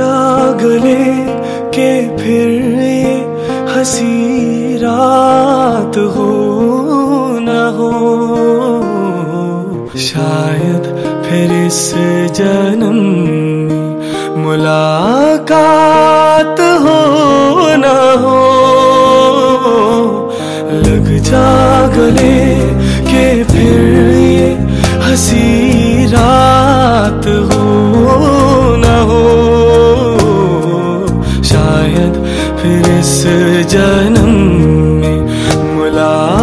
गले के फिर ये हसी रात हो न हो। शायद फिर इस जन्म मुलाकात हो न हो। इस जन्म में मुलाकात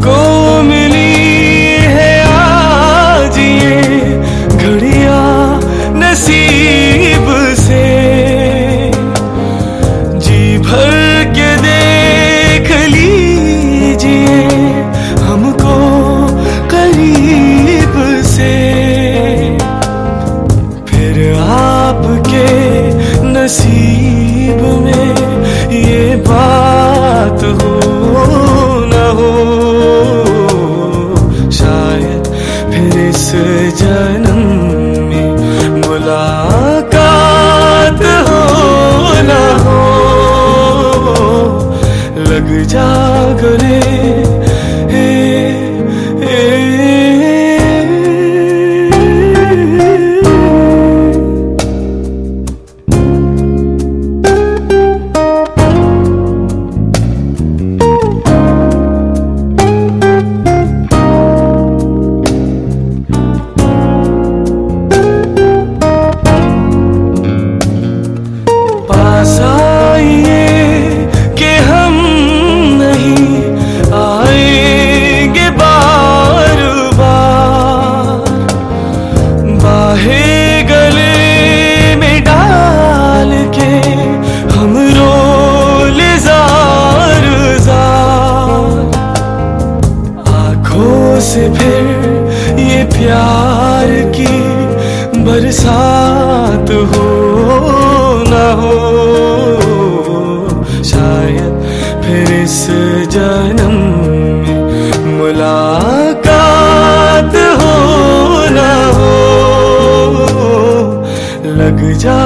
हमको मिली है आज ये घड़िया नसीब से। जी भर के देख लीजिए हमको करीब से। फिर आपके नसीब में ये बात इस जन्म में मुलाकात हो ना हो लग जा गले प्यार की बरसात हो न हो, शायद फिर इस जन्म में मुलाकात हो न हो। लग जा